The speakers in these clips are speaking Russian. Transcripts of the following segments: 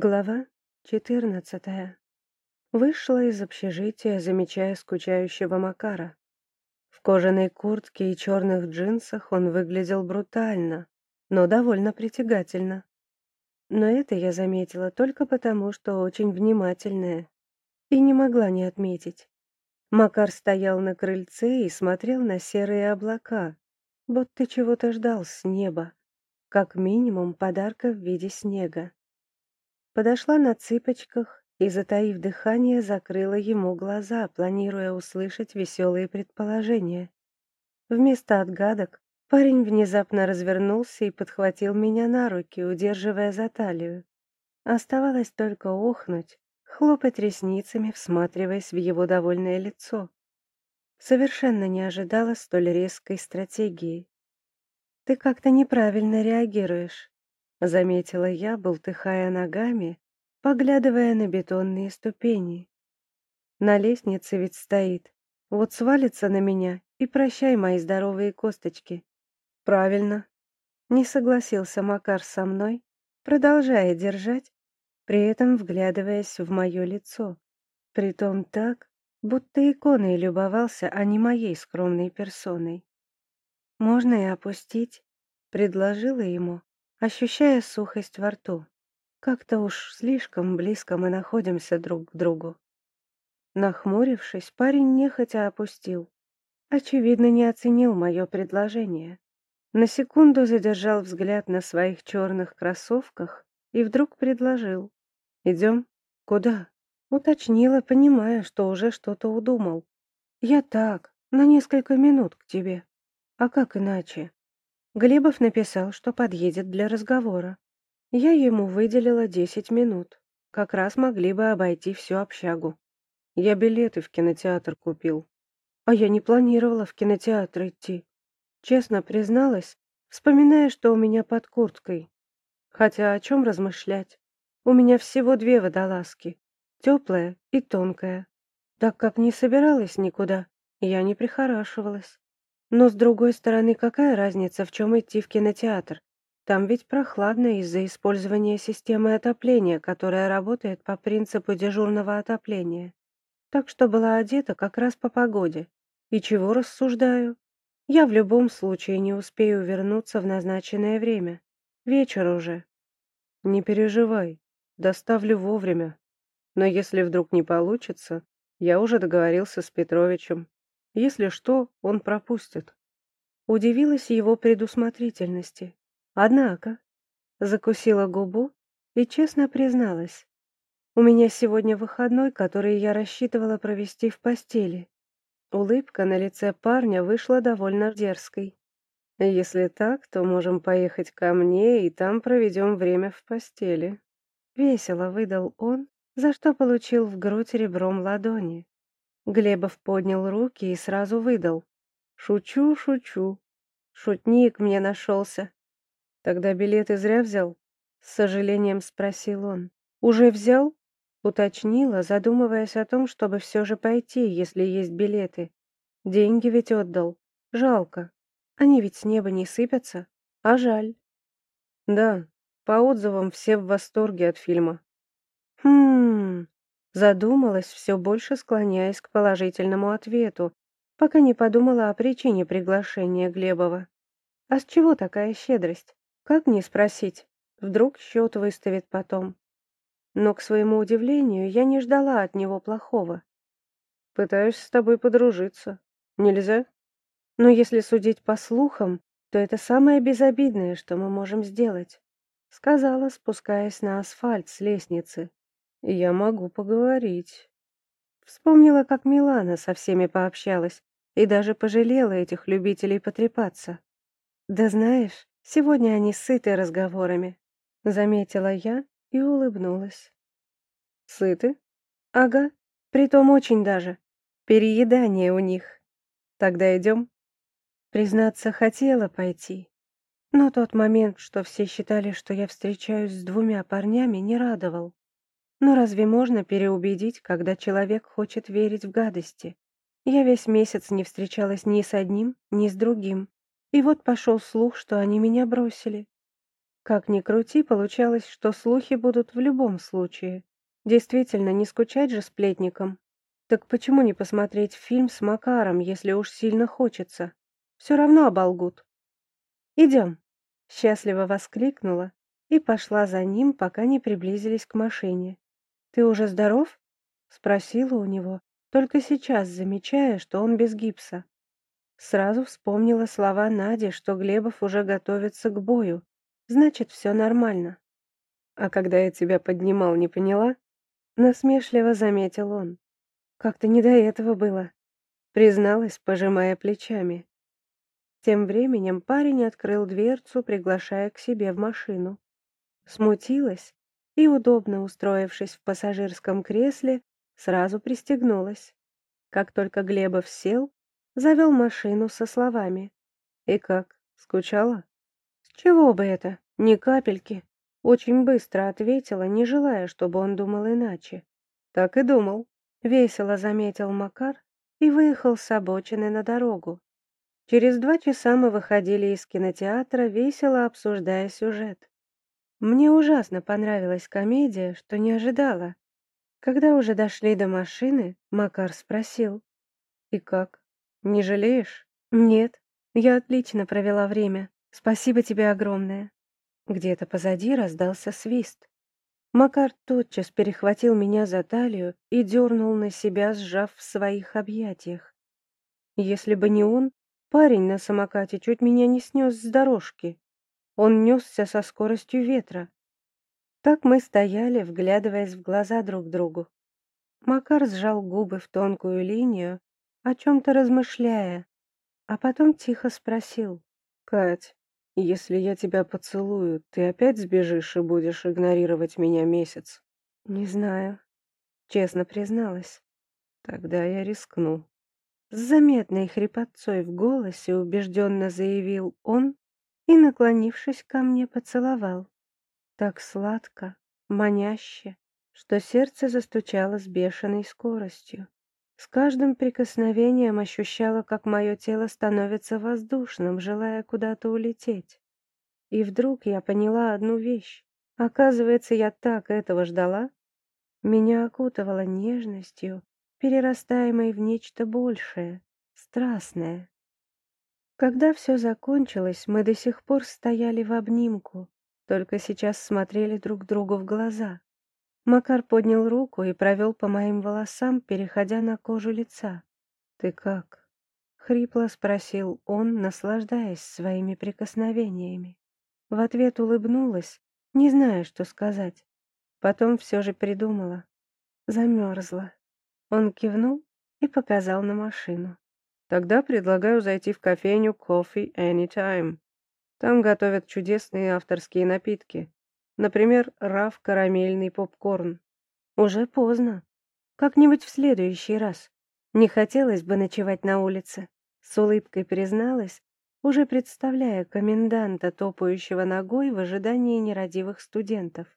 Глава четырнадцатая. Вышла из общежития, замечая скучающего Макара. В кожаной куртке и черных джинсах он выглядел брутально, но довольно притягательно. Но это я заметила только потому, что очень внимательная, и не могла не отметить. Макар стоял на крыльце и смотрел на серые облака, будто чего-то ждал с неба, как минимум подарка в виде снега. Подошла на цыпочках и, затаив дыхание, закрыла ему глаза, планируя услышать веселые предположения. Вместо отгадок парень внезапно развернулся и подхватил меня на руки, удерживая за талию. Оставалось только охнуть, хлопать ресницами, всматриваясь в его довольное лицо. Совершенно не ожидала столь резкой стратегии. «Ты как-то неправильно реагируешь», — заметила я, болтыхая ногами, поглядывая на бетонные ступени. На лестнице ведь стоит. Вот свалится на меня и прощай мои здоровые косточки. Правильно. Не согласился Макар со мной, продолжая держать, при этом вглядываясь в мое лицо. Притом так, будто иконой любовался, а не моей скромной персоной. «Можно и опустить», — предложила ему, ощущая сухость во рту. Как-то уж слишком близко мы находимся друг к другу. Нахмурившись, парень нехотя опустил. Очевидно, не оценил мое предложение. На секунду задержал взгляд на своих черных кроссовках и вдруг предложил. «Идем?» «Куда?» Уточнила, понимая, что уже что-то удумал. «Я так, на несколько минут к тебе. А как иначе?» Глебов написал, что подъедет для разговора. Я ему выделила десять минут. Как раз могли бы обойти всю общагу. Я билеты в кинотеатр купил. А я не планировала в кинотеатр идти. Честно призналась, вспоминая, что у меня под курткой. Хотя о чем размышлять? У меня всего две водолазки. Теплая и тонкая. Так как не собиралась никуда, я не прихорашивалась. Но, с другой стороны, какая разница, в чем идти в кинотеатр? Там ведь прохладно из-за использования системы отопления, которая работает по принципу дежурного отопления. Так что была одета как раз по погоде. И чего рассуждаю? Я в любом случае не успею вернуться в назначенное время. Вечер уже. Не переживай, доставлю вовремя. Но если вдруг не получится, я уже договорился с Петровичем. Если что, он пропустит. Удивилась его предусмотрительности. Однако, закусила губу и честно призналась. У меня сегодня выходной, который я рассчитывала провести в постели. Улыбка на лице парня вышла довольно дерзкой. Если так, то можем поехать ко мне, и там проведем время в постели. Весело выдал он, за что получил в грудь ребром ладони. Глебов поднял руки и сразу выдал. «Шучу, шучу. Шутник мне нашелся». «Тогда билеты зря взял?» С сожалением спросил он. «Уже взял?» Уточнила, задумываясь о том, чтобы все же пойти, если есть билеты. Деньги ведь отдал. Жалко. Они ведь с неба не сыпятся. А жаль. Да, по отзывам все в восторге от фильма. Хм, Задумалась, все больше склоняясь к положительному ответу, пока не подумала о причине приглашения Глебова. А с чего такая щедрость? Как не спросить? Вдруг счет выставит потом. Но, к своему удивлению, я не ждала от него плохого. «Пытаюсь с тобой подружиться. Нельзя?» «Но если судить по слухам, то это самое безобидное, что мы можем сделать», — сказала, спускаясь на асфальт с лестницы. Я могу поговорить. Вспомнила, как Милана со всеми пообщалась и даже пожалела этих любителей потрепаться. Да знаешь, сегодня они сыты разговорами, заметила я и улыбнулась. Сыты? Ага, притом очень даже. Переедание у них. Тогда идем. Признаться, хотела пойти. Но тот момент, что все считали, что я встречаюсь с двумя парнями, не радовал. Но разве можно переубедить, когда человек хочет верить в гадости? Я весь месяц не встречалась ни с одним, ни с другим. И вот пошел слух, что они меня бросили. Как ни крути, получалось, что слухи будут в любом случае. Действительно, не скучать же сплетникам. Так почему не посмотреть фильм с Макаром, если уж сильно хочется? Все равно оболгут. «Идем!» — счастливо воскликнула и пошла за ним, пока не приблизились к машине. «Ты уже здоров?» — спросила у него, только сейчас замечая, что он без гипса. Сразу вспомнила слова Нади, что Глебов уже готовится к бою. Значит, все нормально. А когда я тебя поднимал, не поняла? Насмешливо заметил он. Как-то не до этого было. Призналась, пожимая плечами. Тем временем парень открыл дверцу, приглашая к себе в машину. Смутилась и, удобно устроившись в пассажирском кресле, сразу пристегнулась. Как только Глебов сел, завел машину со словами. «И как, скучала?» «С чего бы это? Ни капельки!» Очень быстро ответила, не желая, чтобы он думал иначе. «Так и думал», — весело заметил Макар и выехал с обочины на дорогу. Через два часа мы выходили из кинотеатра, весело обсуждая сюжет. Мне ужасно понравилась комедия, что не ожидала. Когда уже дошли до машины, Макар спросил. «И как? Не жалеешь? Нет, я отлично провела время. Спасибо тебе огромное. Где-то позади раздался свист. Макар тотчас перехватил меня за талию и дернул на себя, сжав в своих объятиях. Если бы не он, парень на самокате чуть меня не снес с дорожки. Он несся со скоростью ветра. Так мы стояли, вглядываясь в глаза друг другу. Макар сжал губы в тонкую линию, о чем-то размышляя, а потом тихо спросил. «Кать, если я тебя поцелую, ты опять сбежишь и будешь игнорировать меня месяц?» «Не знаю», — честно призналась. «Тогда я рискну». С заметной хрипотцой в голосе убежденно заявил он и, наклонившись ко мне, поцеловал. Так сладко, маняще, что сердце застучало с бешеной скоростью. С каждым прикосновением ощущала, как мое тело становится воздушным, желая куда-то улететь. И вдруг я поняла одну вещь. Оказывается, я так этого ждала. Меня окутывало нежностью, перерастаемой в нечто большее, страстное. Когда все закончилось, мы до сих пор стояли в обнимку, только сейчас смотрели друг другу в глаза. Макар поднял руку и провел по моим волосам, переходя на кожу лица. «Ты как?» — хрипло спросил он, наслаждаясь своими прикосновениями. В ответ улыбнулась, не зная, что сказать. Потом все же придумала. Замерзла. Он кивнул и показал на машину. «Тогда предлагаю зайти в кофейню Coffee Anytime. Там готовят чудесные авторские напитки. Например, раф карамельный попкорн. Уже поздно. Как-нибудь в следующий раз. Не хотелось бы ночевать на улице. С улыбкой призналась, уже представляя коменданта, топающего ногой в ожидании нерадивых студентов.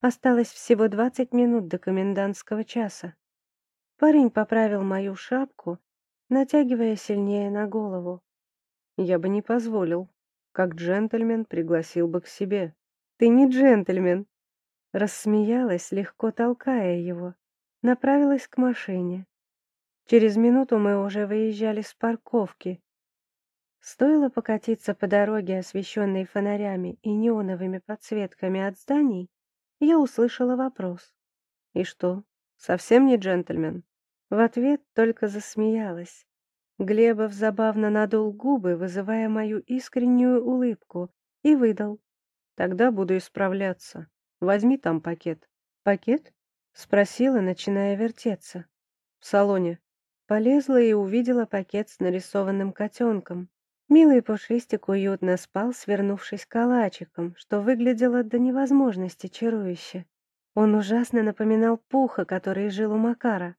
Осталось всего двадцать минут до комендантского часа. Парень поправил мою шапку, натягивая сильнее на голову. Я бы не позволил. Как джентльмен пригласил бы к себе. Ты не джентльмен!» Рассмеялась, легко толкая его. Направилась к машине. Через минуту мы уже выезжали с парковки. Стоило покатиться по дороге, освещенной фонарями и неоновыми подсветками от зданий, я услышала вопрос. «И что, совсем не джентльмен?» В ответ только засмеялась. Глебов забавно надул губы, вызывая мою искреннюю улыбку, и выдал. Тогда буду исправляться. Возьми там пакет. Пакет? Спросила, начиная вертеться. В салоне. Полезла и увидела пакет с нарисованным котенком. Милый пушистик уютно спал, свернувшись калачиком, что выглядело до невозможности чарующе. Он ужасно напоминал пуха, который жил у Макара.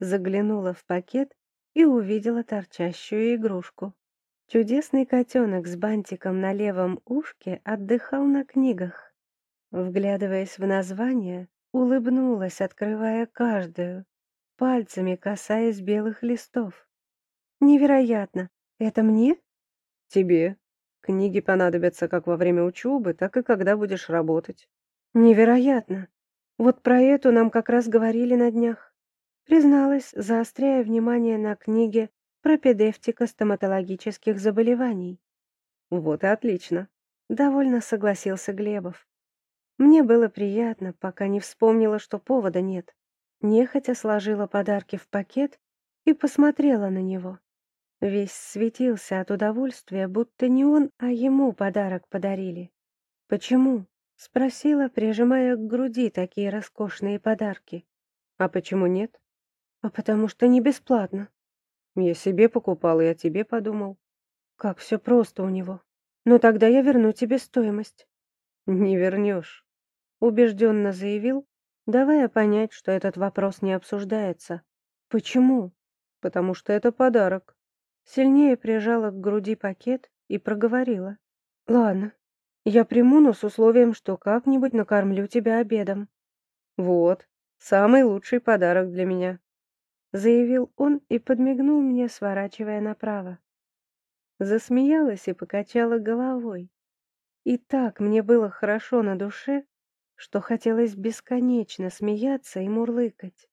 Заглянула в пакет и увидела торчащую игрушку. Чудесный котенок с бантиком на левом ушке отдыхал на книгах. Вглядываясь в название, улыбнулась, открывая каждую, пальцами касаясь белых листов. «Невероятно! Это мне?» «Тебе», Книги понадобятся как во время учебы, так и когда будешь работать. Невероятно. Вот про эту нам как раз говорили на днях. Призналась, заостряя внимание на книге пропедевтика стоматологических заболеваний. Вот и отлично. Довольно согласился Глебов. Мне было приятно, пока не вспомнила, что повода нет. Нехотя сложила подарки в пакет и посмотрела на него. Весь светился от удовольствия, будто не он, а ему подарок подарили. «Почему?» — спросила, прижимая к груди такие роскошные подарки. «А почему нет?» «А потому что не бесплатно». «Я себе покупал и о тебе подумал». «Как все просто у него. Но тогда я верну тебе стоимость». «Не вернешь», — убежденно заявил, давая понять, что этот вопрос не обсуждается. «Почему?» «Потому что это подарок», Сильнее прижала к груди пакет и проговорила. «Ладно, я приму, но с условием, что как-нибудь накормлю тебя обедом». «Вот, самый лучший подарок для меня», — заявил он и подмигнул мне, сворачивая направо. Засмеялась и покачала головой. И так мне было хорошо на душе, что хотелось бесконечно смеяться и мурлыкать.